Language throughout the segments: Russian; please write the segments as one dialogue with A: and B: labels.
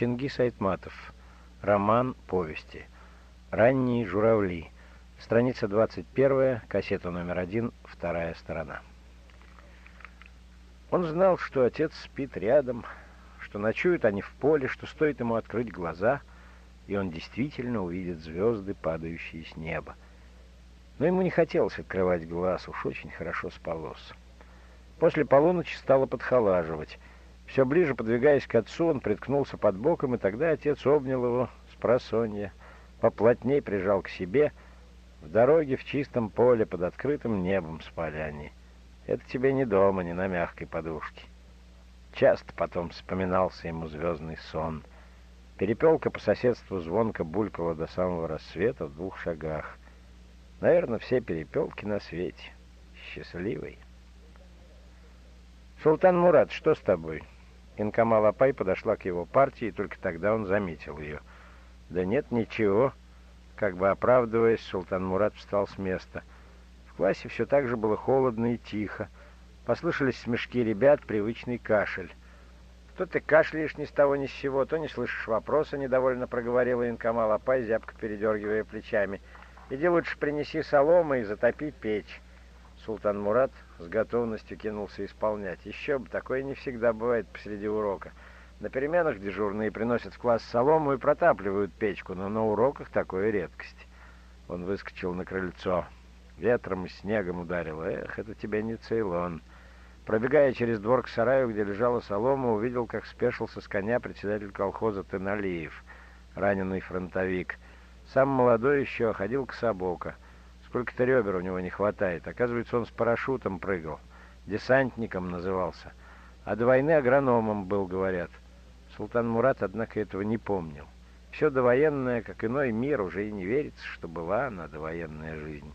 A: Чингис Айтматов. Роман повести. Ранние журавли. Страница 21, кассета номер один, вторая сторона. Он знал, что отец спит рядом, что ночуют они в поле, что стоит ему открыть глаза, и он действительно увидит звезды, падающие с неба. Но ему не хотелось открывать глаз, уж очень хорошо спалось. После полуночи стало подхолаживать. Все ближе подвигаясь к отцу, он приткнулся под боком, и тогда отец обнял его с просонья, поплотней прижал к себе. В дороге, в чистом поле, под открытым небом спали они. Это тебе не дома, не на мягкой подушке. Часто потом вспоминался ему звездный сон. Перепелка по соседству звонко булькала до самого рассвета в двух шагах. Наверное, все перепелки на свете. Счастливый. «Султан Мурат, что с тобой?» Инкамал Апай подошла к его парте, и только тогда он заметил ее. «Да нет, ничего». Как бы оправдываясь, Султан Мурат встал с места. В классе все так же было холодно и тихо. Послышались смешки ребят, привычный кашель. «То ты кашляешь ни с того ни с сего, то не слышишь вопроса», — недовольно проговорила Инкамал Апай, зябко передергивая плечами. «Иди лучше принеси соломы и затопи печь». Султан Мурат с готовностью кинулся исполнять. Еще бы, такое не всегда бывает посреди урока. На переменах дежурные приносят в класс солому и протапливают печку, но на уроках такое редкость. Он выскочил на крыльцо. Ветром и снегом ударило. Эх, это тебе не Цейлон. Пробегая через двор к сараю, где лежала солома, увидел, как спешился с коня председатель колхоза Теналиев, раненый фронтовик. Сам молодой еще ходил к Сабока — Сколько-то ребер у него не хватает. Оказывается, он с парашютом прыгал. Десантником назывался. А до войны агрономом был, говорят. Султан Мурат, однако, этого не помнил. Все довоенное, как иной мир, уже и не верится, что была она довоенная жизнь.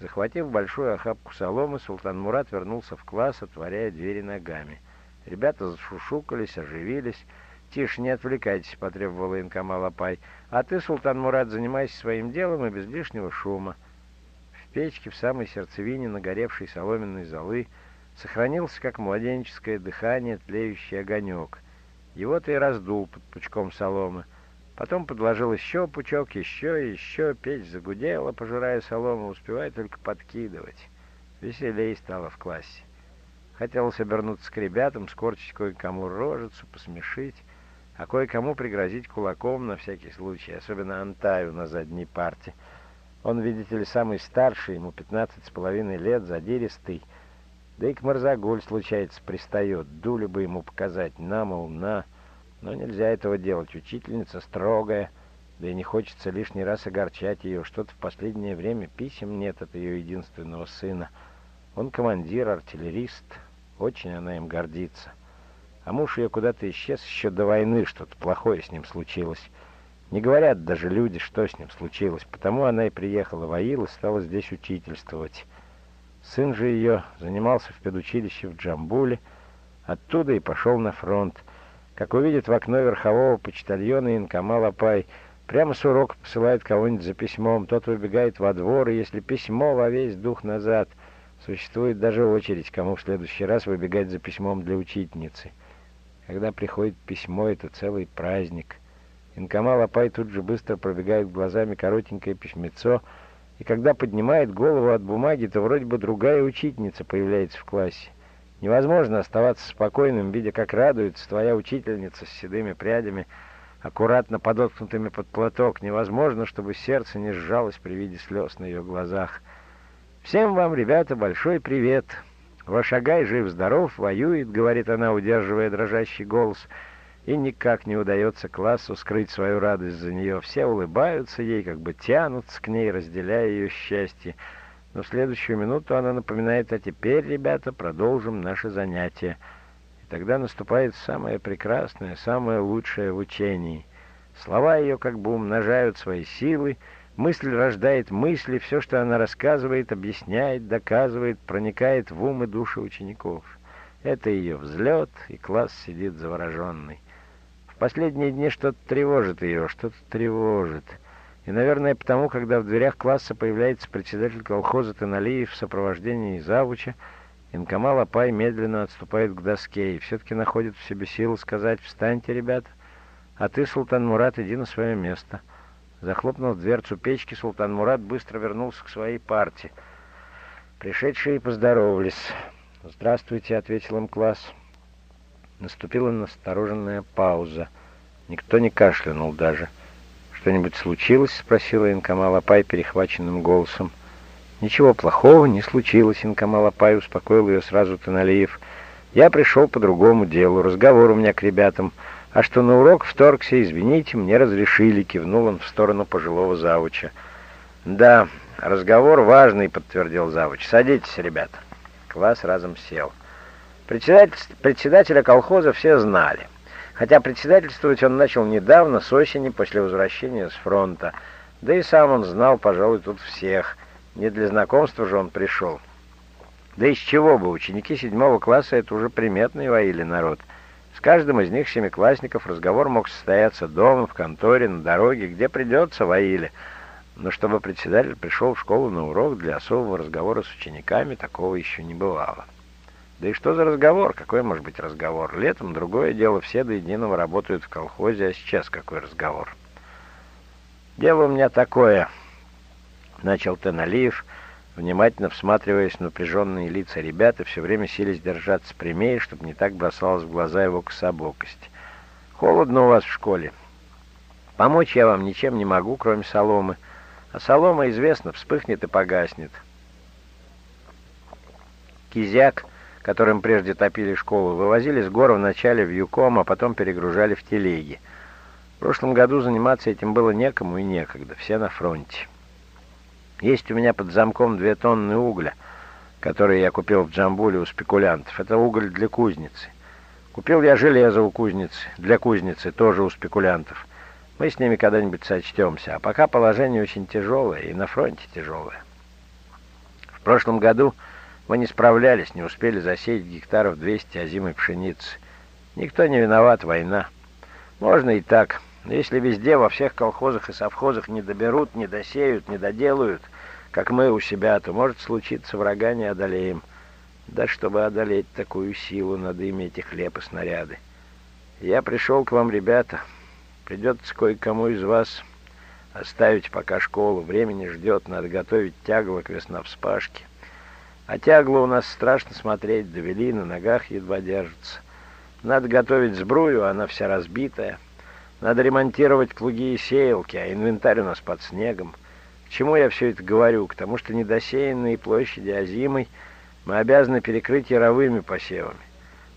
A: Захватив большую охапку соломы, Султан Мурат вернулся в класс, отворяя двери ногами. Ребята зашушукались, оживились. «Тише, не отвлекайтесь», — потребовала Инкамал Апай. «А ты, Султан Мурат, занимайся своим делом и без лишнего шума» печке в самой сердцевине нагоревшей соломенной золы сохранился, как младенческое дыхание, тлеющий огонек. Его-то и раздул под пучком соломы. Потом подложил еще пучок, еще и еще. Печь загудела, пожирая солому, успевая только подкидывать. Веселей стало в классе. Хотелось обернуться к ребятам, скорчить кое-кому рожицу, посмешить, а кое-кому пригрозить кулаком на всякий случай, особенно Антаю на задней парте — он, видите ли, самый старший, ему пятнадцать с половиной лет, задиристый. Да и к Марзагуль, случается, пристает. Дули бы ему показать, на, мол, на. Но нельзя этого делать. Учительница строгая, да и не хочется лишний раз огорчать ее. Что-то в последнее время писем нет от ее единственного сына. Он командир, артиллерист. Очень она им гордится. А муж ее куда-то исчез еще до войны, что-то плохое с ним случилось. Не говорят даже люди, что с ним случилось, потому она и приехала в Аил и стала здесь учительствовать. Сын же ее занимался в педучилище в Джамбуле, оттуда и пошел на фронт. Как увидит в окно верхового почтальона Инкамал Апай, прямо с урока посылает кого-нибудь за письмом, тот выбегает во двор, и если письмо во весь дух назад, существует даже очередь, кому в следующий раз выбегать за письмом для учительницы. Когда приходит письмо, это целый праздник. Инкамал Апай тут же быстро пробегает глазами коротенькое письмецо, и когда поднимает голову от бумаги, то вроде бы другая учительница появляется в классе. Невозможно оставаться спокойным, видя, как радуется твоя учительница с седыми прядями, аккуратно подоткнутыми под платок. Невозможно, чтобы сердце не сжалось при виде слез на ее глазах. «Всем вам, ребята, большой привет! Вашагай жив-здоров, воюет», — говорит она, удерживая дрожащий голос — и никак не удается классу скрыть свою радость за нее. Все улыбаются ей, как бы тянутся к ней, разделяя ее счастье. Но в следующую минуту она напоминает, а теперь, ребята, продолжим наше занятие. И тогда наступает самое прекрасное, самое лучшее в учении. Слова ее как бы умножают свои силы, мысль рождает мысли, все, что она рассказывает, объясняет, доказывает, проникает в ум и души учеников. Это ее взлет, и класс сидит завороженный последние дни что-то тревожит ее, что-то тревожит. И, наверное, потому, когда в дверях класса появляется председатель колхоза Таналиев в сопровождении завуча, Инкамал Апай медленно отступает к доске и все-таки находит в себе силы сказать «Встаньте, ребята!» А ты, Султан Мурат, иди на свое место». Захлопнув дверцу печки, Султан Мурат быстро вернулся к своей партии. Пришедшие поздоровались. «Здравствуйте», — ответил им класс. Наступила настороженная пауза. Никто не кашлянул даже. «Что-нибудь случилось?» — спросила Инкамал Апай перехваченным голосом. «Ничего плохого не случилось», — Инкамал Апай успокоил ее сразу Таналиев. «Я пришел по другому делу. Разговор у меня к ребятам. А что на урок вторгся, извините, мне разрешили», — кивнул он в сторону пожилого завуча. «Да, разговор важный», — подтвердил завуч. «Садитесь, ребята». Класс разом сел. Председателя колхоза все знали. Хотя председательствовать он начал недавно, с осени, после возвращения с фронта. Да и сам он знал, пожалуй, тут всех. Не для знакомства же он пришел. Да из чего бы, ученики седьмого класса — это уже приметный воили народ. С каждым из них, семиклассников, разговор мог состояться дома, в конторе, на дороге, где придется, воили. Но чтобы председатель пришел в школу на урок для особого разговора с учениками, такого еще не бывало. Да и что за разговор? Какой может быть разговор? Летом другое дело, все до единого работают в колхозе, а сейчас какой разговор? Дело у меня такое, начал Теналиев, внимательно всматриваясь в напряженные лица ребят и все время сились держаться прямее, чтобы не так бросалась в глаза его кособокость. Холодно у вас в школе. Помочь я вам ничем не могу, кроме соломы. А солома, известно, вспыхнет и погаснет. Кизяк которым прежде топили школу, вывозили с гор вначале в Юком, а потом перегружали в телеги. В прошлом году заниматься этим было некому и некогда, все на фронте. Есть у меня под замком две тонны угля, которые я купил в Джамбуле у спекулянтов. Это уголь для кузницы. Купил я железо у кузницы, для кузницы, тоже у спекулянтов. Мы с ними когда-нибудь сочтемся. А пока положение очень тяжелое, и на фронте тяжелое. В прошлом году мы не справлялись, не успели засеять гектаров 200 озимой пшеницы. Никто не виноват, война. Можно и так. Но если везде, во всех колхозах и совхозах не доберут, не досеют, не доделают, как мы у себя, то может случиться врага не одолеем. Да чтобы одолеть такую силу, надо иметь и хлеб, и снаряды. Я пришел к вам, ребята. Придется кое-кому из вас оставить пока школу. Времени ждет, надо готовить тягло к весновспашке. А тягло у нас страшно смотреть, довели, на ногах едва держится. Надо готовить сбрую, она вся разбитая. Надо ремонтировать плуги и сеялки, а инвентарь у нас под снегом. К чему я все это говорю? К тому, что недосеянные площади озимой мы обязаны перекрыть яровыми посевами.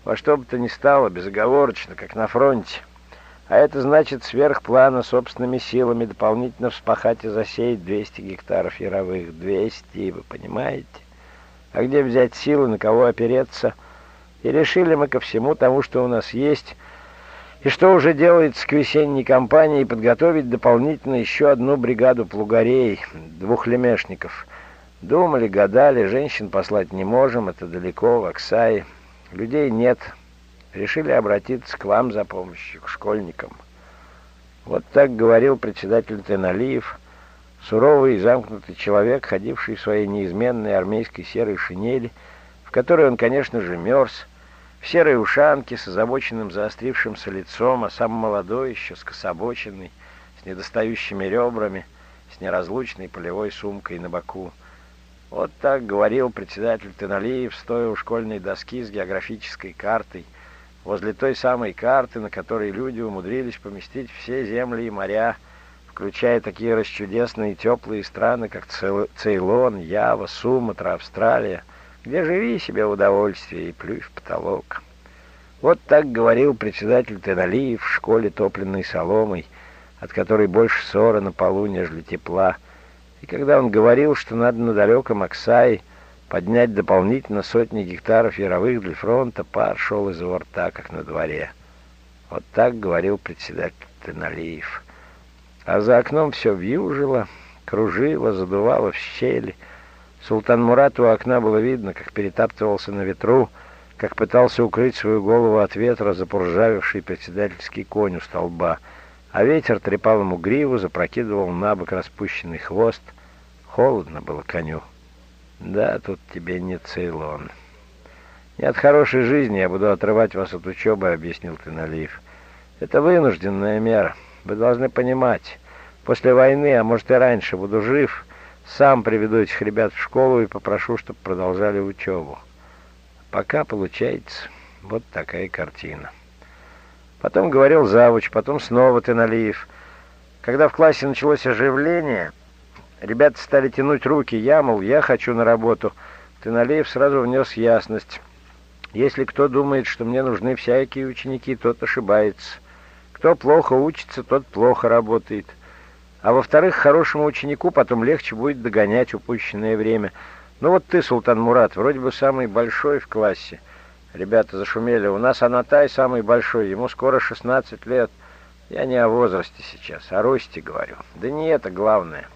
A: Во что бы то ни стало, безоговорочно, как на фронте. А это значит сверх плана собственными силами дополнительно вспахать и засеять 200 гектаров яровых. 200, вы понимаете? А где взять силы, на кого опереться. И решили мы ко всему тому, что у нас есть, и что уже делается к весенней кампании, подготовить дополнительно еще одну бригаду плугарей, двух лемешников. Думали, гадали, женщин послать не можем, это далеко, в Оксае. Людей нет. Решили обратиться к вам за помощью, к школьникам. Вот так говорил председатель Теналиев, Суровый и замкнутый человек, ходивший в своей неизменной армейской серой шинели, в которой он, конечно же, мерз, в серой ушанке с озабоченным заострившимся лицом, а сам молодой еще, скособоченный, с недостающими ребрами, с неразлучной полевой сумкой на боку. Вот так говорил председатель Теналиев, стоя у школьной доски с географической картой, возле той самой карты, на которой люди умудрились поместить все земли и моря, включая такие расчудесные теплые страны, как Цейлон, Ява, Суматра, Австралия, где живи себе в удовольствие и плюй в потолок. Вот так говорил председатель Теналиев в школе топленной соломой, от которой больше ссора на полу, нежели тепла. И когда он говорил, что надо на далеком Оксае поднять дополнительно сотни гектаров яровых для фронта, пар шел из его рта, как на дворе. Вот так говорил председатель Теналиев. А за окном все вьюжило, кружило, задувало в щели. Султан Мурат у окна было видно, как перетаптывался на ветру, как пытался укрыть свою голову от ветра запуржавивший председательский конь у столба, а ветер трепал ему гриву, запрокидывал на бок распущенный хвост. Холодно было коню. Да, тут тебе не Цейлон. Не от хорошей жизни я буду отрывать вас от учебы, объяснил Теналиев. Это вынужденная мера. Вы должны понимать, после войны, а может и раньше, буду жив, сам приведу этих ребят в школу и попрошу, чтобы продолжали учебу. Пока получается вот такая картина. Потом говорил завуч, потом снова Теналиев. Когда в классе началось оживление, ребята стали тянуть руки. Я, мол, я хочу на работу. Теналиев сразу внес ясность. Если кто думает, что мне нужны всякие ученики, тот ошибается. Кто плохо учится, тот плохо работает. А во-вторых, хорошему ученику потом легче будет догонять упущенное время. Ну вот ты, Султан Мурат, вроде бы самый большой в классе. Ребята зашумели. У нас Анатай самый большой, ему скоро 16 лет. Я не о возрасте сейчас, о росте говорю. Да не это главное.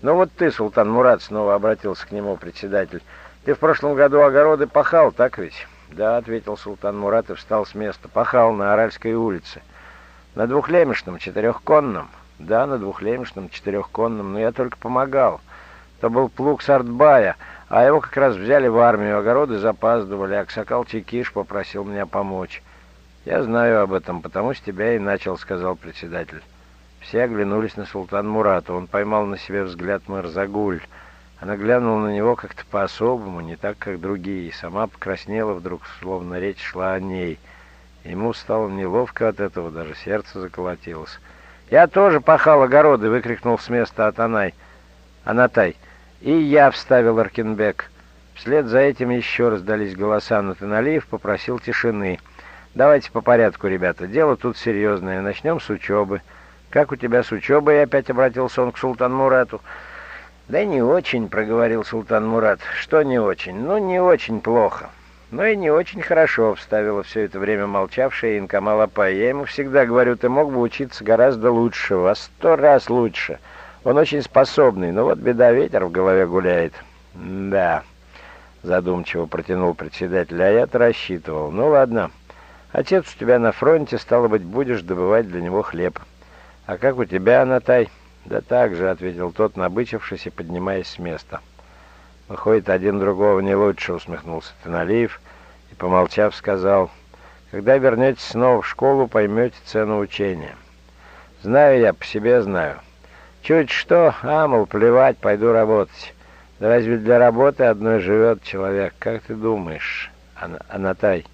A: Ну вот ты, Султан Мурат, снова обратился к нему председатель. Ты в прошлом году огороды пахал, так ведь? Да, ответил Султан Мурат и встал с места. Пахал на Аральской улице. На двухлемешном, четырехконном. Да, на двухлемешном, четырехконном, но я только помогал. То был плуг Сартбая, а его как раз взяли в армию, огороды запаздывали, Аксакал Чекиш попросил меня помочь. «Я знаю об этом, потому с тебя и начал», — сказал председатель. Все оглянулись на Султан Мурата. Он поймал на себе взгляд Марзагуль. Она глянула на него как-то по-особому, не так, как другие, и сама покраснела вдруг, словно речь шла о ней. Ему стало неловко от этого, даже сердце заколотилось. «Я тоже пахал огороды!» — выкрикнул с места Атанай. «Анатай!» «И я», — вставил Аркенбек. Вслед за этим еще раздались голоса, но Теналиев попросил тишины. «Давайте по порядку, ребята. Дело тут серьезное. Начнем с учебы. Как у тебя с учебой?» — опять обратился он к Султан Мурату. «Да не очень», — проговорил Султан Мурат. «Что не очень? Ну, не очень плохо». «Но и не очень хорошо», — вставила все это время молчавшая Инкамал Апай. «Я ему всегда говорю, ты мог бы учиться гораздо лучше, во сто раз лучше». Он очень способный, но вот беда, ветер в голове гуляет. Да, задумчиво протянул председатель, а я-то рассчитывал. Ну ладно, отец у тебя на фронте, стало быть, будешь добывать для него хлеб. А как у тебя, Натай? Да так же, ответил тот, набычившись и поднимаясь с места. Выходит, один другого не лучше, усмехнулся Таналиев и, помолчав, сказал, когда вернетесь снова в школу, поймете цену учения. Знаю я, по себе знаю. Чуть что, а, мол, плевать, пойду работать. Да разве для работы одной живет человек? Как ты думаешь, Ан Анатай?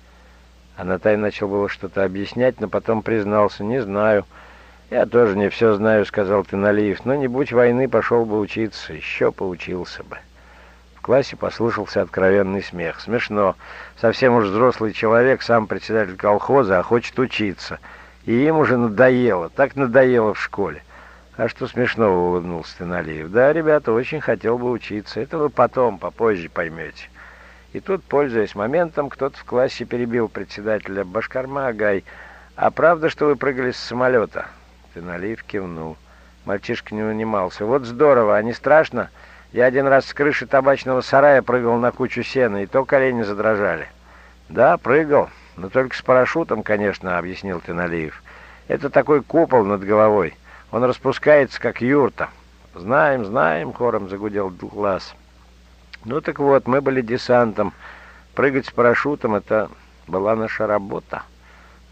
A: Анатай начал было что-то объяснять, но потом признался, не знаю. Я тоже не все знаю, сказал Теналиев, но не будь войны, пошел бы учиться, еще поучился бы. Классе послышался откровенный смех. Смешно. Совсем уж взрослый человек, сам председатель колхоза, а хочет учиться. И им уже надоело, так надоело в школе. «А что смешного?» — улыбнулся Теналиев. «Да, ребята, очень хотел бы учиться. Это вы потом, попозже поймете». И тут, пользуясь моментом, кто-то в классе перебил председателя Башкарма Агай. «А правда, что вы прыгали с самолета?» Теналиев кивнул. Мальчишка не унимался. «Вот здорово, а не страшно? Я один раз с крыши табачного сарая прыгал на кучу сена, и то колени задрожали». «Да, прыгал, но только с парашютом, конечно», — объяснил Теналиев. «Это такой купол над головой». Он распускается, как юрта. Знаем, знаем, хором загудел глаз. Ну так вот, мы были десантом. Прыгать с парашютом — это была наша работа.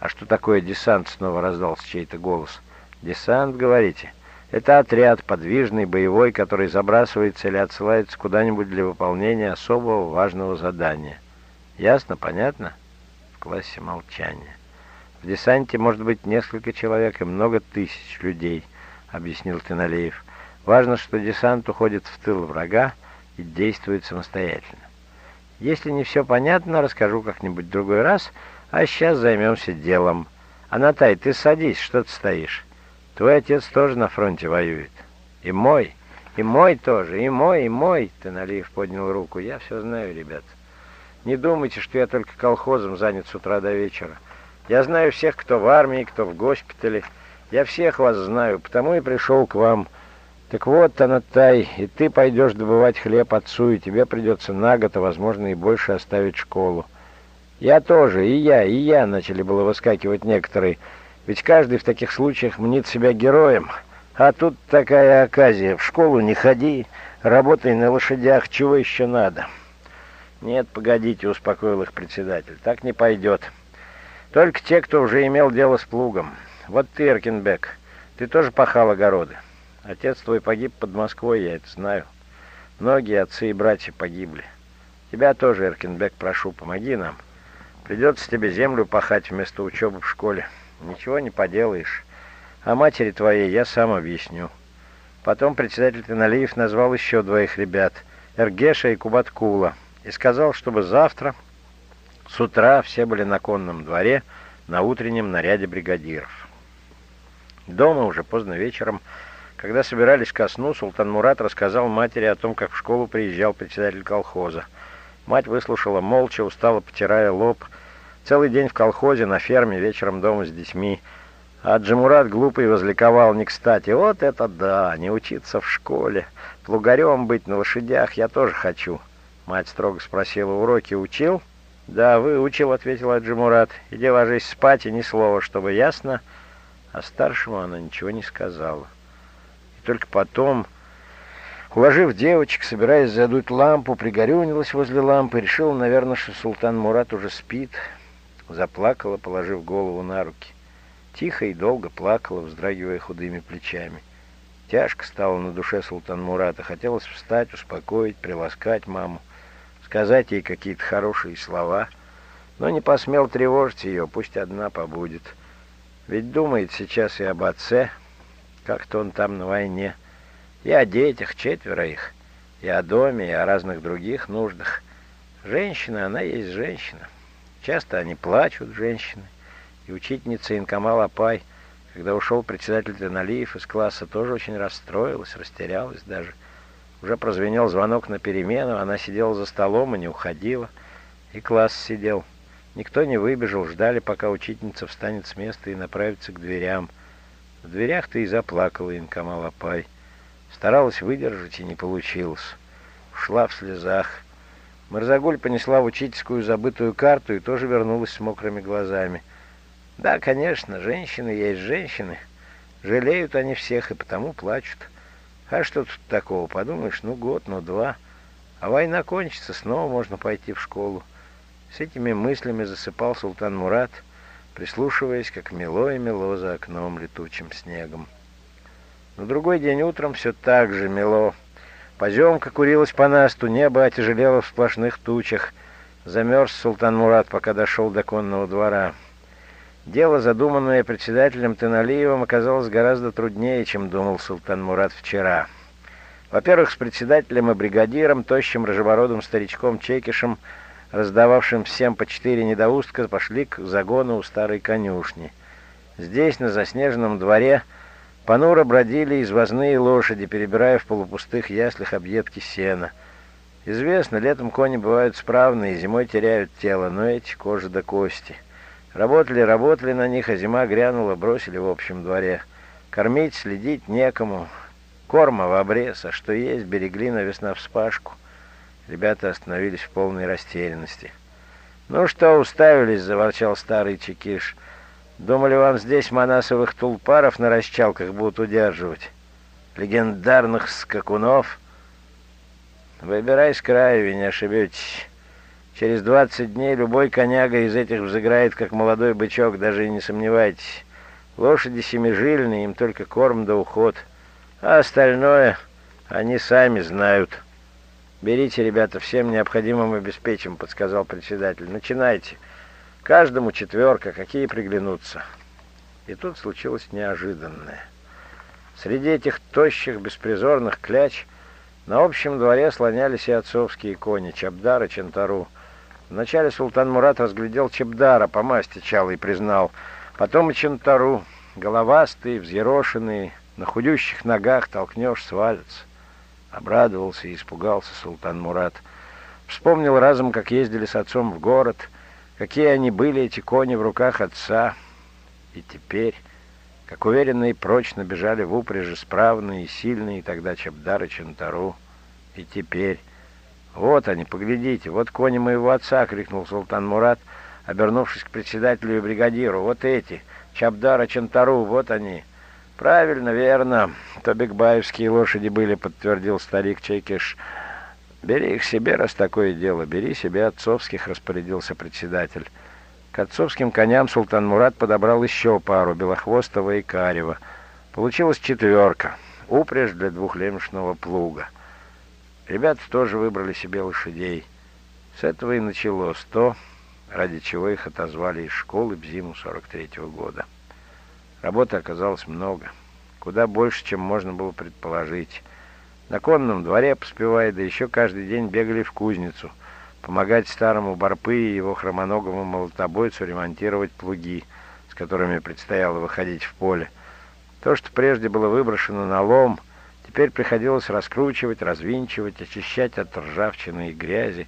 A: А что такое десант? Снова раздался чей-то голос. Десант, говорите? Это отряд, подвижный, боевой, который забрасывается или отсылается куда-нибудь для выполнения особого важного задания. Ясно? Понятно? В классе молчание. В десанте может быть несколько человек и много тысяч людей, объяснил Теналеев. Важно, что десант уходит в тыл врага и действует самостоятельно. Если не все понятно, расскажу как-нибудь другой раз, а сейчас займемся делом. Анатай, ты садись, что ты стоишь? Твой отец тоже на фронте воюет. И мой, и мой тоже, и мой, и мой. Теналиев поднял руку. Я все знаю, ребят. Не думайте, что я только колхозом занят с утра до вечера. Я знаю всех, кто в армии, кто в госпитале. Я всех вас знаю, потому и пришел к вам. Так вот, Танатай, и ты пойдешь добывать хлеб отцу, и тебе придется на год, а возможно и больше оставить школу. Я тоже, и я, и я, начали было выскакивать некоторые. Ведь каждый в таких случаях мнит себя героем. А тут такая оказия. В школу не ходи, работай на лошадях, чего еще надо? Нет, погодите, успокоил их председатель, так не пойдет. Только те, кто уже имел дело с плугом. Вот ты, Эркинбек, ты тоже пахал огороды. Отец твой погиб под Москвой, я это знаю. Многие отцы и братья погибли. Тебя тоже, Эркинбек, прошу, помоги нам. Придется тебе землю пахать вместо учебы в школе. Ничего не поделаешь. А матери твоей я сам объясню. Потом председатель Теналиев назвал еще двоих ребят, Эргеша и Кубаткула, и сказал, чтобы завтра с утра все были на конном дворе на утреннем наряде бригадиров. Дома уже поздно вечером, когда собирались ко сну, Султан Мурат рассказал матери о том, как в школу приезжал председатель колхоза. Мать выслушала молча, устало потирая лоб. Целый день в колхозе, на ферме, вечером дома с детьми. А Джамурат глупый возликовал не кстати. Вот это да, не учиться в школе. Плугарем быть на лошадях я тоже хочу. Мать строго спросила, уроки учил? Да, выучил, ответил Аджимурат. Иди ложись спать и ни слова, чтобы ясно. А старшему она ничего не сказала. И только потом... Уложив девочек, собираясь задуть лампу, пригорюнилась возле лампы, решила, наверное, что султан Мурат уже спит. Заплакала, положив голову на руки. Тихо и долго плакала, вздрагивая худыми плечами. Тяжко стало на душе султан Мурата. Хотелось встать, успокоить, приласкать маму, сказать ей какие-то хорошие слова, но не посмел тревожить ее, пусть одна побудет. Ведь думает сейчас и об отце, как-то он там на войне. И о детях, четверо их, и о доме, и о разных других нуждах. Женщина, она есть женщина. Часто они плачут, женщины. И учительница Инкамал Апай, когда ушел председатель Теналиев из класса, тоже очень расстроилась, растерялась даже. Уже прозвенел звонок на перемену, она сидела за столом и не уходила. И класс сидел. Никто не выбежал, ждали, пока учительница встанет с места и направится к дверям. В дверях-то и заплакала Инкамал Апай. Старалась выдержать, и не получилось. Ушла в слезах. Марзагуль понесла в учительскую забытую карту и тоже вернулась с мокрыми глазами. Да, конечно, женщины есть женщины. Жалеют они всех и потому плачут. А что тут такого? Подумаешь, ну год, ну два. А война кончится, снова можно пойти в школу. С этими мыслями засыпал султан Мурат, прислушиваясь, как мело и мело за окном летучим снегом. На другой день утром все так же мело. Поземка курилась по насту, небо отяжелело в сплошных тучах. Замерз султан Мурат, пока дошел до конного двора. Дело, задуманное председателем Теналиевым, оказалось гораздо труднее, чем думал султан Мурат вчера. Во-первых, с председателем и бригадиром, тощим рыжебородым старичком Чекишем, раздававшим всем по четыре недоустка, пошли к загону у старой конюшни. Здесь, на заснеженном дворе, Понуро бродили извозные лошади, перебирая в полупустых яслях объедки сена. Известно, летом кони бывают справные, зимой теряют тело, но эти кожа до кости. Работали, работали на них, а зима грянула, бросили в общем дворе. Кормить, следить некому. Корма в обрез, а что есть, берегли на весна вспашку. Ребята остановились в полной растерянности. «Ну что, уставились?» — заворчал старый чекиш. Думали, вам здесь манасовых тулпаров на расчалках будут удерживать? Легендарных скакунов? Выбирай с краю, и не ошибетесь. Через двадцать дней любой коняга из этих взыграет, как молодой бычок, даже и не сомневайтесь. Лошади семижильные, им только корм да уход. А остальное они сами знают. «Берите, ребята, всем необходимым обеспечим», — подсказал председатель. «Начинайте». Каждому четверка, какие приглянутся. И тут случилось неожиданное. Среди этих тощих, беспризорных кляч на общем дворе слонялись и отцовские кони, Чабдар и Чентару. Вначале султан Мурат разглядел Чебдара по масти чал и признал. Потом и Чентару, головастые, взъерошенные, на худющих ногах толкнешь, свалятся. Обрадовался и испугался султан Мурат. Вспомнил разом, как ездили с отцом в город — Какие они были, эти кони в руках отца. И теперь, как уверенно и прочно бежали в упряжи справные и сильные тогда Чабдар и Чантару. И теперь... «Вот они, поглядите, вот кони моего отца!» — крикнул султан Мурат, обернувшись к председателю и бригадиру. «Вот эти, Чабдара Чантару, вот они!» «Правильно, верно. То бекбаевские лошади были», — подтвердил старик Чекиш. «Бери их себе, раз такое дело. Бери себе отцовских», — распорядился председатель. К отцовским коням Султан Мурат подобрал еще пару, Белохвостого и Карева. Получилась четверка, упряжь для двухлемешного плуга. Ребята тоже выбрали себе лошадей. С этого и началось то, ради чего их отозвали из школы в зиму 43-го года. Работы оказалось много, куда больше, чем можно было предположить. На конном дворе поспевая, да еще каждый день бегали в кузницу — помогать старому Барпы и его хромоногому молотобойцу ремонтировать плуги, с которыми предстояло выходить в поле. То, что прежде было выброшено на лом, теперь приходилось раскручивать, развинчивать, очищать от ржавчины и грязи.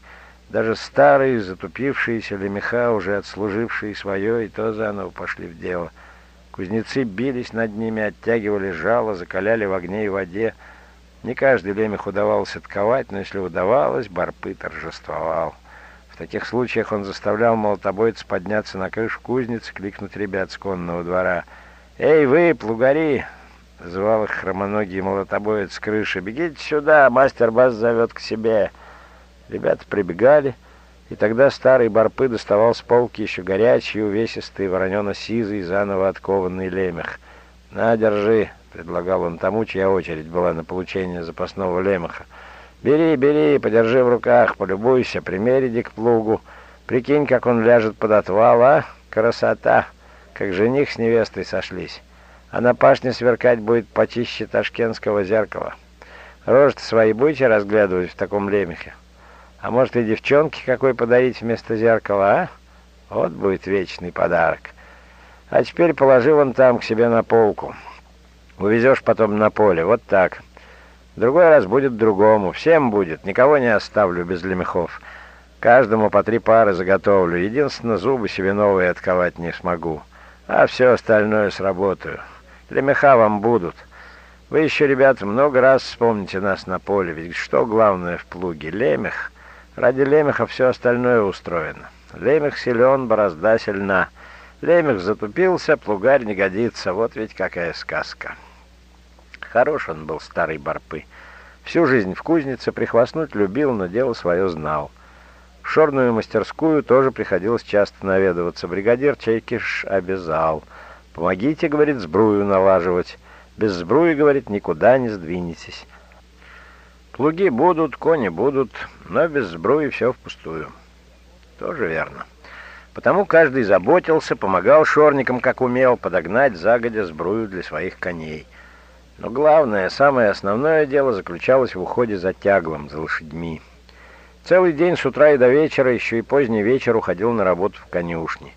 A: Даже старые затупившиеся лемеха, уже отслужившие свое, и то заново пошли в дело. Кузнецы бились над ними, оттягивали жало, закаляли в огне и воде, не каждый лемех удавалось отковать, но если удавалось, Барпы торжествовал. В таких случаях он заставлял молотобойца подняться на крышу кузницы, кликнуть ребят с конного двора. «Эй, вы, плугари!» — звал их хромоногий молотобоец с крыши. «Бегите сюда, мастер вас зовет к себе!» Ребята прибегали, и тогда старый Барпы доставал с полки еще горячий, увесистый, воронено-сизый, заново откованный лемех. «На, держи!» Предлагал он тому, чья очередь была на получение запасного лемеха. «Бери, бери, подержи в руках, полюбуйся, примериди к плугу. Прикинь, как он ляжет под отвал, а? Красота! Как жених с невестой сошлись. А на пашне сверкать будет почище ташкентского зеркала. Рожи свои будете разглядывать в таком лемехе? А может и девчонке какой подарить вместо зеркала, а? Вот будет вечный подарок. А теперь положи вон там к себе на полку». Увезешь потом на поле. Вот так. Другой раз будет другому. Всем будет. Никого не оставлю без лемехов. Каждому по три пары заготовлю. Единственно, зубы себе новые отковать не смогу. А все остальное сработаю. Лемеха вам будут. Вы еще, ребята, много раз вспомните нас на поле. Ведь что главное в плуге? Лемех. Ради лемеха все остальное устроено. Лемех силен, борозда сильна. Лемех затупился, плугарь не годится. Вот ведь какая сказка. Хорош он был, старый Барпы. Всю жизнь в кузнице прихвастнуть любил, но дело свое знал. В шорную мастерскую тоже приходилось часто наведываться. Бригадир Чайкиш обязал. «Помогите, — говорит, — сбрую налаживать. Без сбруи, — говорит, — никуда не сдвинетесь. Плуги будут, кони будут, но без сбруи все впустую». Тоже верно. Потому каждый заботился, помогал шорникам, как умел, подогнать загодя сбрую для своих коней — но главное, самое основное дело заключалось в уходе за тяглом, за лошадьми. Целый день с утра и до вечера, еще и поздний вечер уходил на работу в конюшне.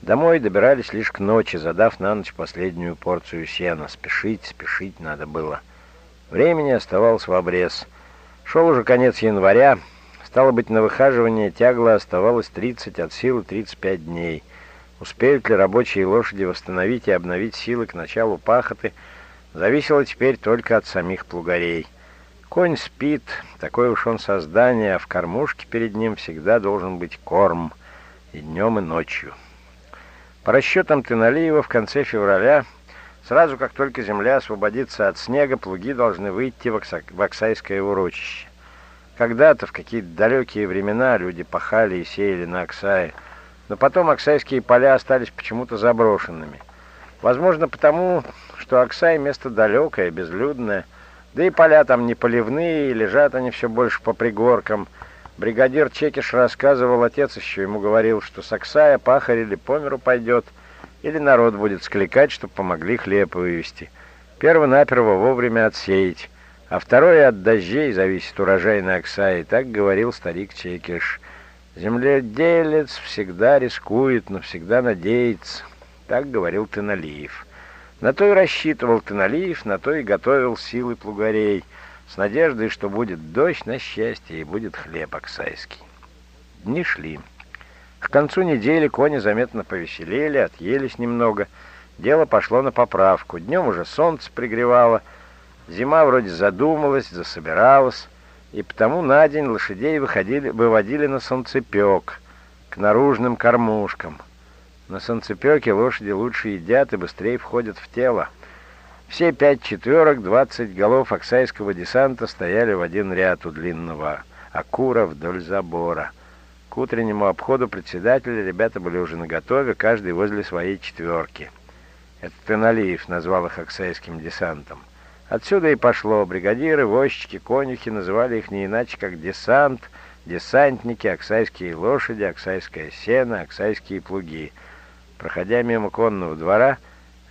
A: Домой добирались лишь к ночи, задав на ночь последнюю порцию сена. Спешить, спешить надо было. Времени оставалось в обрез. Шел уже конец января. Стало быть, на выхаживание тягла оставалось 30 от силы 35 дней. Успеют ли рабочие лошади восстановить и обновить силы к началу пахоты – зависело теперь только от самих плугарей. Конь спит, такое уж он создание, а в кормушке перед ним всегда должен быть корм и днем, и ночью. По расчетам Тыналиева в конце февраля, сразу как только земля освободится от снега, плуги должны выйти в, Окса... в Оксайское урочище. Когда-то, в какие-то далекие времена, люди пахали и сеяли на Оксае, но потом Оксайские поля остались почему-то заброшенными. Возможно, потому, что Оксай место далекое, безлюдное, да и поля там не поливные, и лежат они все больше по пригоркам. Бригадир Чекиш рассказывал, отец еще ему говорил, что с Оксая пахарь или по миру пойдет, или народ будет скликать, чтобы помогли хлеб вывести. Перво-наперво вовремя отсеять, а второе от дождей зависит урожай на Оксае, так говорил старик Чекиш. Земледелец всегда рискует, но всегда надеется, так говорил Теналиев. На то и рассчитывал Таналиев, на то и готовил силы плугарей, с надеждой, что будет дождь на счастье и будет хлеб оксайский. Дни шли. К концу недели кони заметно повеселели, отъелись немного. Дело пошло на поправку. Днем уже солнце пригревало, зима вроде задумалась, засобиралась, и потому на день лошадей выходили, выводили на солнцепек, к наружным кормушкам — на солнцепеке лошади лучше едят и быстрее входят в тело. Все пять четверок, двадцать голов оксайского десанта стояли в один ряд у длинного акура вдоль забора. К утреннему обходу председателя ребята были уже наготове, каждый возле своей четверки. Это Теналиев назвал их аксайским десантом. Отсюда и пошло. Бригадиры, возчики, конюхи называли их не иначе, как десант, десантники, аксайские лошади, аксайское сено, аксайские плуги. Проходя мимо конного двора,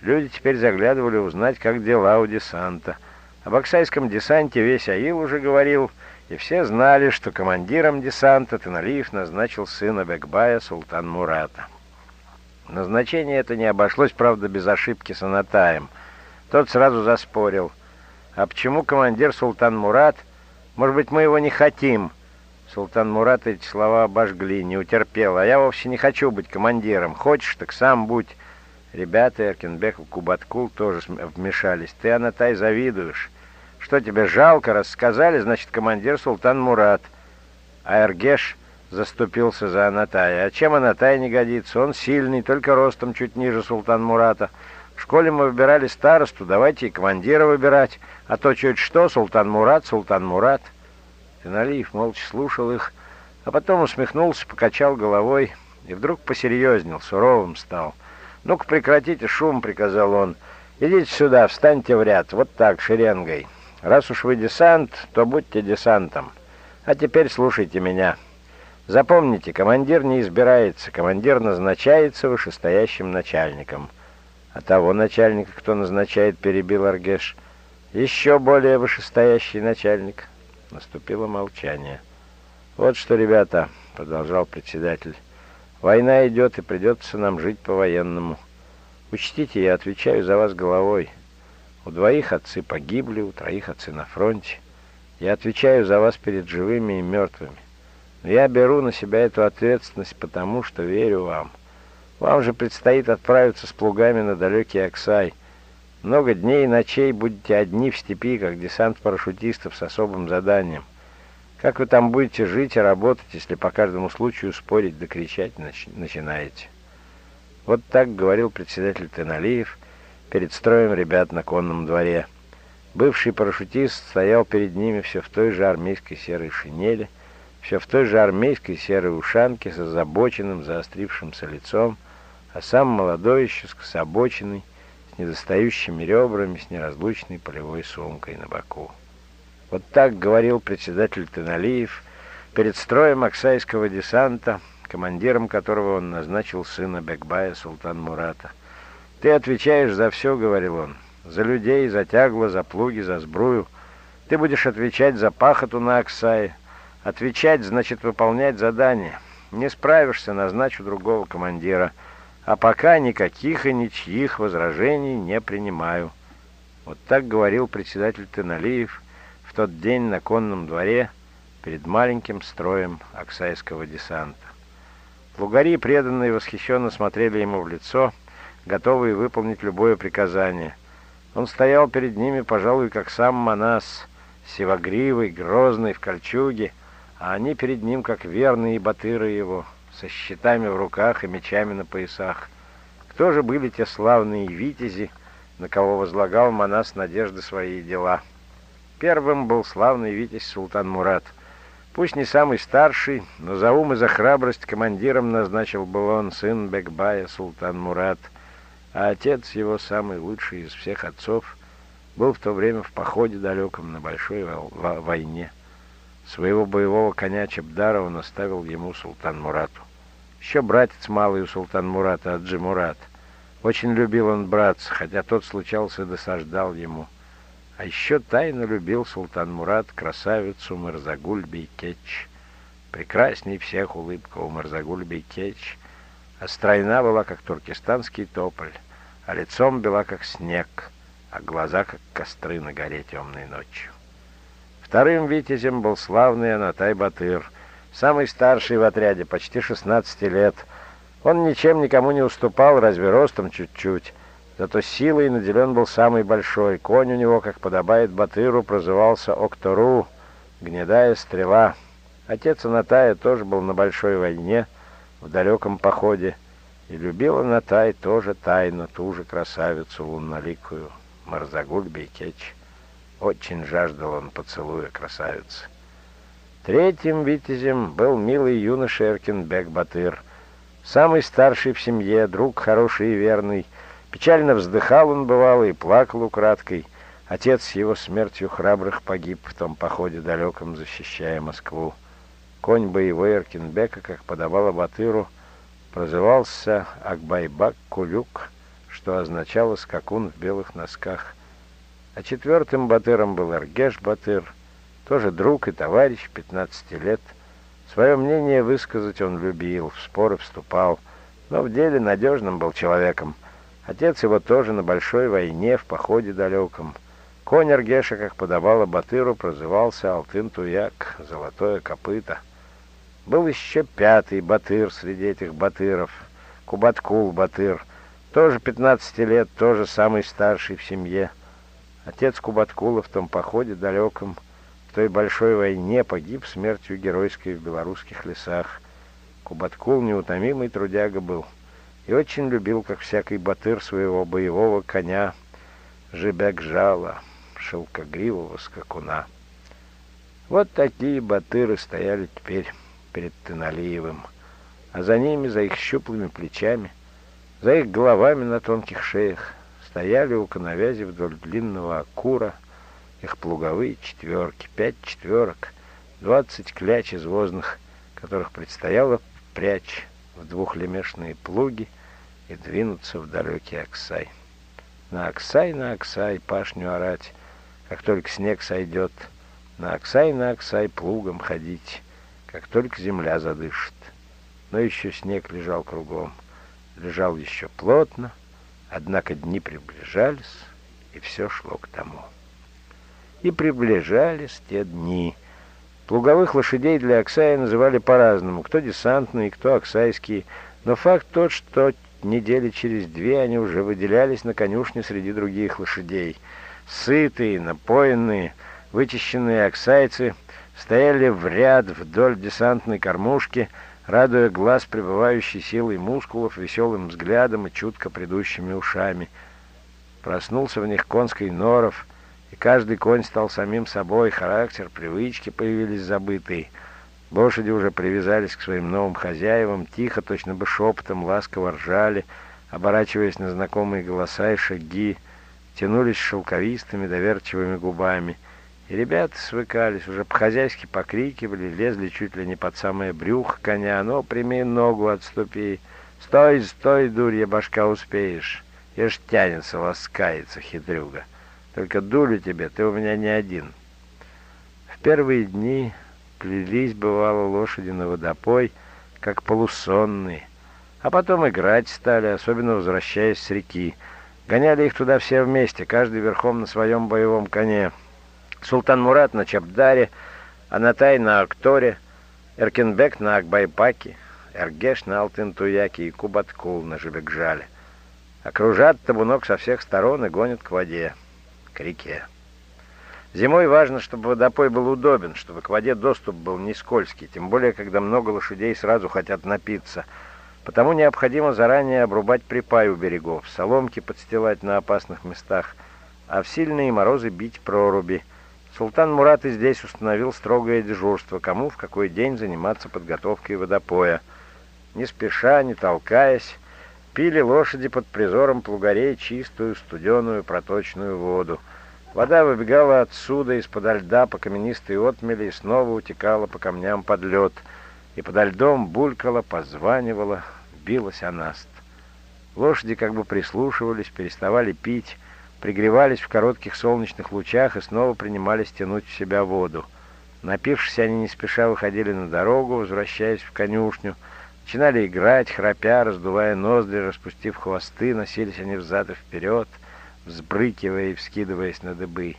A: люди теперь заглядывали узнать, как дела у десанта. Об аксайском десанте весь Аил уже говорил — и все знали, что командиром десанта Теналиев назначил сына Бекбая Султан Мурата. Назначение это не обошлось, правда, без ошибки с Анатаем. Тот сразу заспорил. «А почему командир Султан Мурат? Может быть, мы его не хотим?» Султан Мурат эти слова обожгли, не утерпел. «А я вовсе не хочу быть командиром. Хочешь, так сам будь». Ребята, Эркинбеков, Кубаткул тоже вмешались. «Ты, Анатай, завидуешь». Что тебе жалко? Рассказали, значит, командир Султан Мурат. А Эргеш заступился за Анатая. А чем Анатай не годится? Он сильный, только ростом чуть ниже Султан Мурата. В школе мы выбирали старосту, давайте и командира выбирать. А то чуть что, Султан Мурат, Султан Мурат. Финалиев молча слушал их, а потом усмехнулся, покачал головой и вдруг посерьезнел, суровым стал. «Ну-ка прекратите шум», — приказал он. «Идите сюда, встаньте в ряд, вот так, шеренгой». Раз уж вы десант, то будьте десантом. А теперь слушайте меня. Запомните, командир не избирается, командир назначается вышестоящим начальником. А того начальника, кто назначает, перебил Аргеш. Еще более вышестоящий начальник. Наступило молчание. «Вот что, ребята», — продолжал председатель, — «война идет, и придется нам жить по-военному. Учтите, я отвечаю за вас головой». У двоих отцы погибли, у троих отцы на фронте. Я отвечаю за вас перед живыми и мертвыми. Но я беру на себя эту ответственность, потому что верю вам. Вам же предстоит отправиться с плугами на далекий Оксай. Много дней и ночей будете одни в степи, как десант парашютистов с особым заданием. Как вы там будете жить и работать, если по каждому случаю спорить да кричать начинаете? Вот так говорил председатель Теналиев, перед строем ребят на конном дворе. Бывший парашютист стоял перед ними все в той же армейской серой шинели, все в той же армейской серой ушанке с озабоченным, заострившимся лицом, а сам молодой еще скособоченный, недостающими ребрами, с неразлучной полевой сумкой на боку. Вот так говорил председатель Теналиев перед строем Аксайского десанта, командиром которого он назначил сына Бекбая Султан Мурата. «Ты отвечаешь за все», — говорил он. «За людей, за тягло, за плуги, за сбрую. Ты будешь отвечать за пахоту на Оксае. Отвечать значит выполнять задание. Не справишься, назначу другого командира. А пока никаких и ничьих возражений не принимаю». Вот так говорил председатель Теналиев в тот день на конном дворе перед маленьким строем Оксайского десанта. Плугари, преданные, восхищенно смотрели ему в лицо — готовые выполнить любое приказание. Он стоял перед ними, пожалуй, как сам Манас, сивогривый, грозный, в кольчуге, а они перед ним, как верные батыры его, со щитами в руках и мечами на поясах. Кто же были те славные витязи, на кого возлагал Манас надежды свои дела? Первым был славный витязь Султан Мурат. Пусть не самый старший, но за ум и за храбрость командиром назначил был он сын Бекбая Султан Мурат — а отец его, самый лучший из всех отцов, был в то время в походе далеком на большой войне. Своего боевого коня Чебдара он оставил ему Султан Мурату. Еще братец малый у Султан Мурата, Аджи Мурат. Очень любил он братца, хотя тот случался досаждал ему. А еще тайно любил Султан Мурат красавицу Марзагуль Бейкеч. Прекрасней всех улыбка у Марзагуль Бейкеч — а стройна была, как туркестанский тополь, а лицом бела, как снег, а глаза, как костры на горе темной ночью. Вторым витязем был славный Анатай Батыр, самый старший в отряде, почти 16 лет. Он ничем никому не уступал, разве ростом чуть-чуть. Зато силой наделен был самый большой. Конь у него, как подобает Батыру, прозывался Октору, гнедая стрела. Отец Анатая тоже был на большой войне — в далеком походе, и любила Натай тоже тайно ту же красавицу лунноликую, Марзагуль Бейкеч. Очень жаждал он поцелуя красавицы. Третьим витязем был милый юноша Эркинбек Батыр, самый старший в семье, друг хороший и верный. Печально вздыхал он бывало и плакал украдкой. Отец его смертью храбрых погиб в том походе далеком, защищая Москву. Конь боевой Эркинбека, как подавала Батыру, прозывался Акбайбак Кулюк, что означало «скакун в белых носках». А четвертым Батыром был Эргеш Батыр — тоже друг и товарищ, 15 лет. Свое мнение высказать он любил, в споры вступал, но в деле надежным был человеком. Отец его тоже на большой войне, в походе далеком. Конь Аргеша, как подавала Батыру, прозывался Алтын-Туяк, золотое копыто. Был еще пятый Батыр среди этих Батыров, Кубаткул Батыр, тоже 15 лет, тоже самый старший в семье. Отец Кубаткула в том походе далеком — в той большой войне погиб смертью геройской в белорусских лесах. Кубаткул неутомимый трудяга был и очень любил, как всякий батыр, своего боевого коня Жебек-жала, шелкогривого скакуна. Вот такие батыры стояли теперь перед Теналиевым, а за ними, за их щуплыми плечами, за их головами на тонких шеях, стояли у коновязи вдоль длинного акура — их плуговые четверки, пять четверок, двадцать кляч извозных, которых предстояло прячь в двухлемешные плуги и двинуться в далекий Оксай. На Оксай, на Оксай пашню орать, как только снег сойдет, на Оксай, на Оксай плугом ходить, как только земля задышит. Но еще снег лежал кругом, лежал еще плотно, однако дни приближались, и все шло к тому и приближались те дни. Плуговых лошадей для Оксая называли по-разному, кто десантные, кто оксайские, но факт тот, что недели через две они уже выделялись на конюшне среди других лошадей. Сытые, напоенные, вычищенные оксайцы стояли в ряд вдоль десантной кормушки, радуя глаз пребывающей силой мускулов, веселым взглядом и чутко предыдущими ушами. Проснулся в них конский норов — и каждый конь стал самим собой, характер, привычки появились забытые. Лошади уже привязались к своим новым хозяевам, тихо, точно бы шепотом, ласково ржали, оборачиваясь на знакомые голоса и шаги, тянулись шелковистыми, доверчивыми губами. И ребята свыкались, уже по-хозяйски покрикивали, лезли чуть ли не под самое брюхо коня. «Ну, прими ногу, отступи! Стой, стой, дурья башка, успеешь!» Ишь тянется, ласкается, хитрюга. Только дулю тебе, ты у меня не один. В первые дни плелись, бывало, лошади на водопой, как полусонные. А потом играть стали, особенно возвращаясь с реки. Гоняли их туда все вместе, каждый верхом на своем боевом коне. Султан Мурат на Чабдаре, Анатай на Акторе, Эркенбек на Акбайпаке, Эргеш на Алтын-Туяке и Кубаткул на Жебекжале. Окружат табунок со всех сторон и гонят к воде реке. Зимой важно, чтобы водопой был удобен, чтобы к воде доступ был не скользкий, тем более, когда много лошадей сразу хотят напиться. Потому необходимо заранее обрубать припай у берегов, соломки подстилать на опасных местах, а в сильные морозы бить проруби. Султан Мурат и здесь установил строгое дежурство, кому в какой день заниматься подготовкой водопоя. Не спеша, не толкаясь, Пили лошади под призором плугарей чистую, студеную, проточную воду. Вода выбегала отсюда, из-под льда, по каменистой отмели и снова утекала по камням под лед. И подо льдом булькала, позванивала, билась о наст. Лошади как бы прислушивались, переставали пить, пригревались в коротких солнечных лучах и снова принимались тянуть в себя воду. Напившись, они не спеша выходили на дорогу, возвращаясь в конюшню, Начинали играть, храпя, раздувая ноздри, распустив хвосты, носились они взад и вперед, взбрыкивая и вскидываясь на дыбы.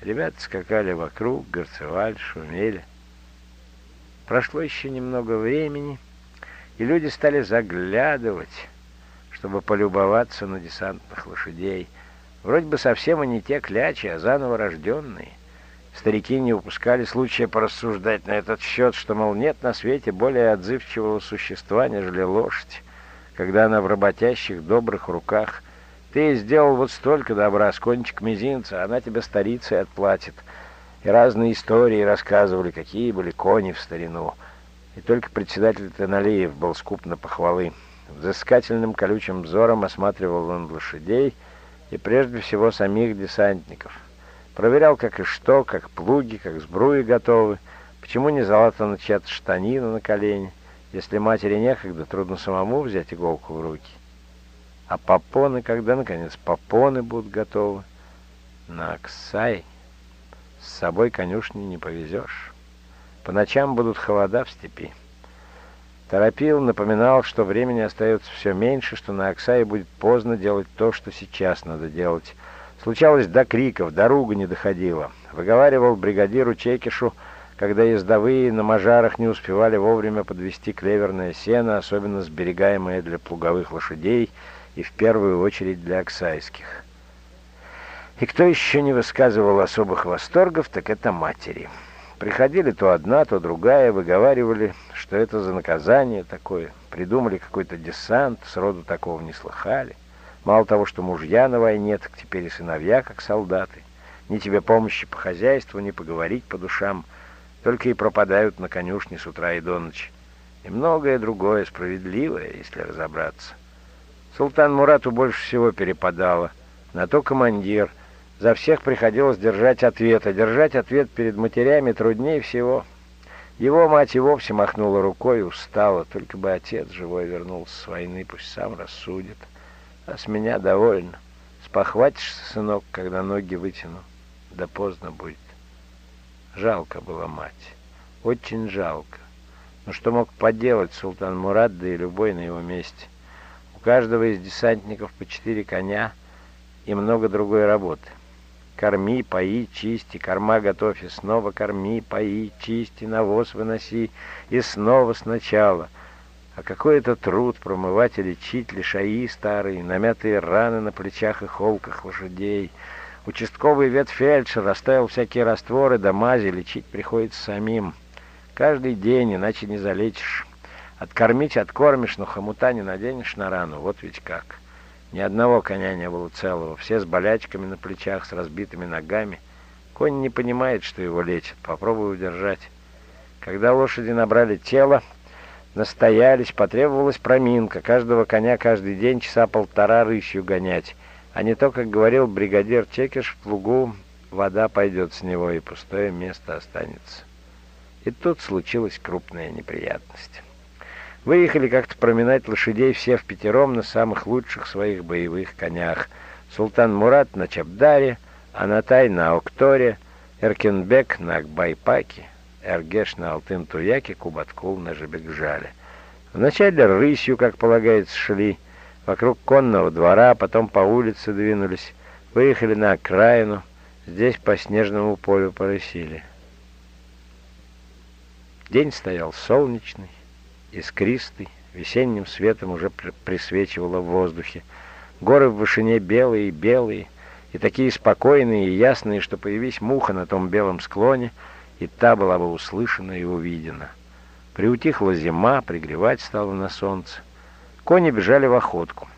A: Ребята скакали вокруг, горцевали, шумели. Прошло еще немного времени, и люди стали заглядывать, чтобы полюбоваться на десантных лошадей. Вроде бы совсем и не те клячи, а заново рожденные — Старики не упускали случая порассуждать на этот счет, что, мол, нет на свете более отзывчивого существа, нежели лошадь, когда она в работящих добрых руках. Ты сделал вот столько добра с кончик мизинца, она тебе старицей отплатит. и разные истории рассказывали, какие были кони в старину. И только председатель Таналиев был скуп на похвалы. Взыскательным колючим взором осматривал он лошадей и прежде всего самих десантников. Проверял, как и что, как плуги, как сбруи готовы, почему не залатана чья-то штанина на колени. Если матери некогда, трудно самому взять иголку в руки. А попоны, когда, наконец, попоны будут готовы? На Аксай с собой конюшни не повезешь. По ночам будут холода в степи. Торопил, напоминал, что времени остается все меньше, что на Оксае будет поздно делать то, что сейчас надо делать. Случалось до криков, до руга не доходило. Выговаривал бригадиру Чекишу, когда ездовые на мажарах не успевали вовремя подвести клеверное сено, особенно сберегаемое для плуговых лошадей и в первую очередь для оксайских. И кто еще не высказывал особых восторгов, так это матери. Приходили то одна, то другая, выговаривали, что это за наказание такое. Придумали какой-то десант, сроду такого не слыхали. Мало того, что мужья на войне, так теперь и сыновья, как солдаты. Ни тебе помощи по хозяйству, ни поговорить по душам. Только и пропадают на конюшне с утра и до ночи. И многое другое справедливое, если разобраться. Султан Мурату больше всего перепадало. На то командир — за всех приходилось держать ответ, а держать ответ перед матерями труднее всего. Его мать и вовсе махнула рукой и устала, только бы отец живой вернулся с войны, пусть сам рассудит. А с меня довольно. Спохватишься, сынок, когда ноги вытяну. Да поздно будет. Жалко было мать. Очень жалко. Но что мог поделать султан Мурат, да и любой на его месте? Каждого из десантников по четыре коня и много другой работы. Корми, пои, чисти, корма готовь, и снова корми, пои, чисти, навоз выноси, и снова сначала. А какой это труд промывать и лечить лишаи старые, намятые раны на плечах и холках лошадей. Участковый ветфельдшер оставил всякие растворы да мази, лечить приходится самим. Каждый день, иначе не залечишь. Откормить откормишь, но хомута не наденешь на рану, вот ведь как. Ни одного коня не было целого, все с болячками на плечах, с разбитыми ногами. Конь не понимает, что его лечат, попробуй удержать. Когда лошади набрали тело, настоялись, потребовалась проминка. Каждого коня каждый день часа полтора рысью гонять. А не то, как говорил бригадир Чекиш, в плугу вода пойдет с него, и пустое место останется. И тут случилась крупная неприятность. Выехали как-то проминать лошадей все в пятером на самых лучших своих боевых конях. Султан Мурат на Чабдаре, Анатай на Окторе, Эркенбек на Акбайпаке, Эргеш на Алтын-Туяке, Кубаткул на Жебекжале. Вначале рысью, как полагается, шли, вокруг конного двора, потом по улице двинулись, выехали на окраину, здесь по снежному полю порысили. День стоял солнечный, искристый, весенним светом уже присвечивало в воздухе. Горы в вышине белые и белые, и такие спокойные и ясные, что появись муха на том белом склоне, и та была бы услышана и увидена. Приутихла зима, пригревать стало на солнце. Кони бежали в охотку.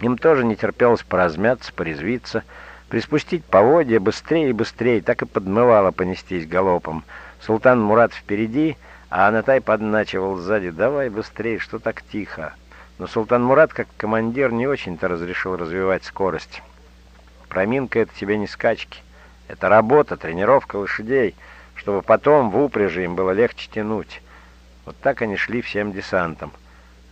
A: Им тоже не терпелось поразмяться, порезвиться, приспустить поводья быстрее и быстрее, так и подмывало понестись галопом. Султан Мурат впереди — а Анатай подначивал сзади, давай быстрее, что так тихо. Но Султан Мурат, как командир, не очень-то разрешил развивать скорость. Проминка — это тебе не скачки. Это работа, тренировка лошадей, чтобы потом в упряжи им было легче тянуть. Вот так они шли всем десантом.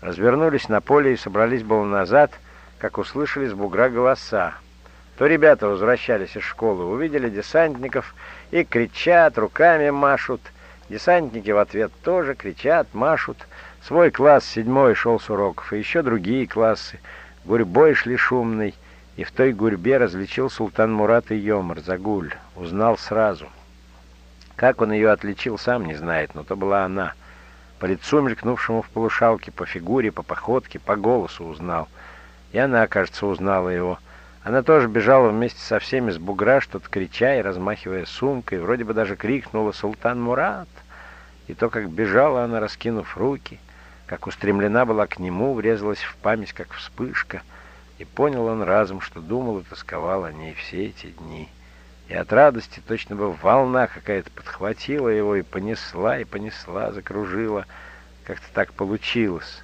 A: Развернулись на поле и собрались было назад, как услышали с бугра голоса. То ребята возвращались из школы, увидели десантников и кричат, руками машут — Десантники в ответ тоже кричат, машут. Свой класс седьмой шел с уроков, и еще другие классы. Гурьбой шли шумный, и в той гурьбе различил султан Мурат ее, Марзагуль. Узнал сразу. Как он ее отличил, сам не знает, но то была она. По лицу, мелькнувшему в полушалке, по фигуре, по походке, по голосу узнал. И она, кажется, узнала его. Она тоже бежала вместе со всеми с бугра, что-то крича и размахивая сумкой, вроде бы даже крикнула «Султан Мурат!» И то, как бежала она, раскинув руки, как устремлена была к нему, врезалась в память, как вспышка, и понял он разом, что думал и тосковал о ней все эти дни. И от радости точно бы волна какая-то подхватила его и понесла, и понесла, закружила. Как-то так получилось.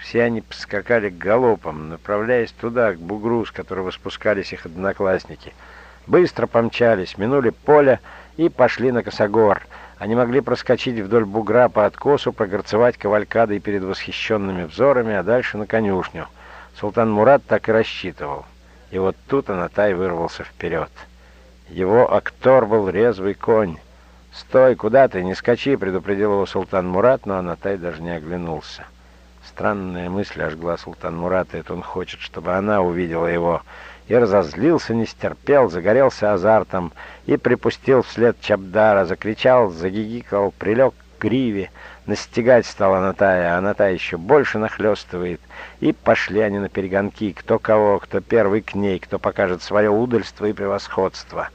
A: Все они поскакали галопом, направляясь туда, к бугру, с которого спускались их одноклассники. Быстро помчались, минули поле и пошли на косогор. Они могли проскочить вдоль бугра по откосу, прогорцевать кавалькадой перед восхищенными взорами, а дальше на конюшню. Султан Мурат так и рассчитывал. И вот тут Анатай вырвался вперед. Его актор был резвый конь. «Стой, куда ты? Не скачи!» — предупредил его Султан Мурат, но Анатай даже не оглянулся. Странная мысль ожгла Султан Мурата, это он хочет, чтобы она увидела его. И разозлился, не стерпел, загорелся азартом и припустил вслед Чабдара, закричал, загигикал, прилег к гриве. Настигать стала Натая, а Натая еще больше нахлестывает. И пошли они на перегонки, кто кого, кто первый к ней, кто покажет свое удальство и превосходство.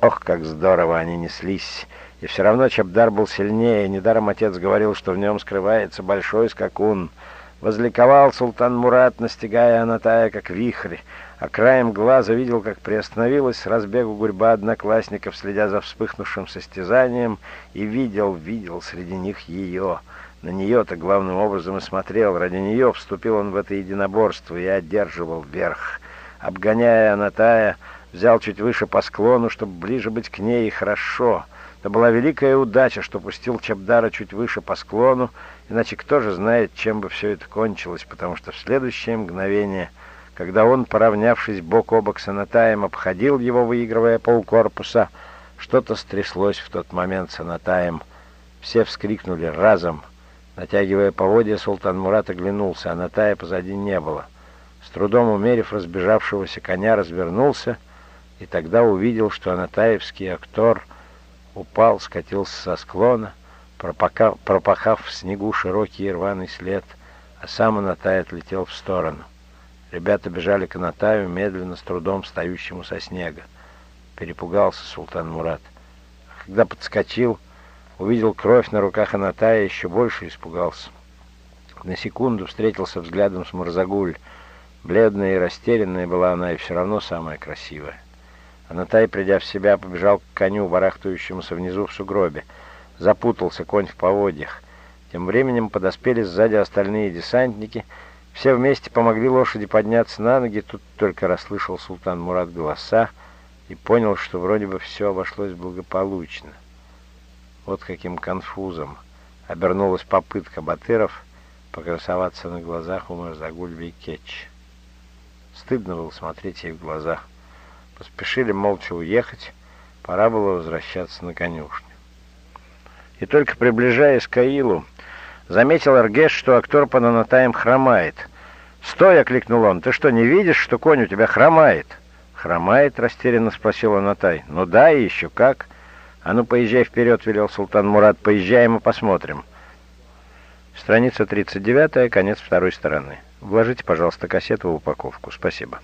A: Ох, как здорово они неслись! И все равно Чабдар был сильнее, недаром отец говорил, что в нем скрывается большой скакун — Возликовал султан Мурат, настигая Анатая, как вихрь, а краем глаза видел, как приостановилась с разбегу гурьба одноклассников, следя за вспыхнувшим состязанием, и видел, видел среди них ее. На нее-то главным образом и смотрел. Ради нее вступил он в это единоборство и одерживал верх. Обгоняя Анатая, взял чуть выше по склону, чтобы ближе быть к ней, и хорошо. Это была великая удача, что пустил Чабдара чуть выше по склону, Иначе кто же знает, чем бы все это кончилось, потому что в следующее мгновение, когда он, поравнявшись бок о бок с Анатаем, обходил его, выигрывая полкорпуса, что-то стряслось в тот момент с Анатаем. Все вскрикнули разом. Натягивая поводья, Султан Мурат оглянулся, Анатая позади не было. С трудом умерив разбежавшегося коня, развернулся и тогда увидел, что Анатаевский актор упал, скатился со склона, пропахав, пропахав в снегу широкий рваный след, а сам Анатай отлетел в сторону. Ребята бежали к Анатаю, медленно, с трудом встающему со снега. Перепугался султан Мурат. А когда подскочил, увидел кровь на руках Анатая, еще больше испугался. На секунду встретился взглядом с Марзагуль. Бледная и растерянная была она, и все равно самая красивая. Анатай, придя в себя, побежал к коню, барахтающемуся внизу в сугробе. Запутался конь в поводьях. Тем временем подоспели сзади остальные десантники. Все вместе помогли лошади подняться на ноги. Тут только расслышал султан Мурат голоса и понял, что вроде бы все обошлось благополучно. Вот каким конфузом обернулась попытка батыров покрасоваться на глазах у Марзагульби и Кетч. Стыдно было смотреть ей в глаза. Поспешили молча уехать, пора было возвращаться на конюшню и только приближаясь к Аилу, заметил Аргеш, что актер по нанотаем хромает. «Стой!» — окликнул он. «Ты что, не видишь, что конь у тебя хромает?» «Хромает?» — растерянно спросил Анатай. «Ну да, и еще как!» «А ну, поезжай вперед!» — велел Султан Мурат. «Поезжаем и посмотрим!» Страница 39, конец второй стороны. Вложите, пожалуйста, кассету в упаковку. Спасибо.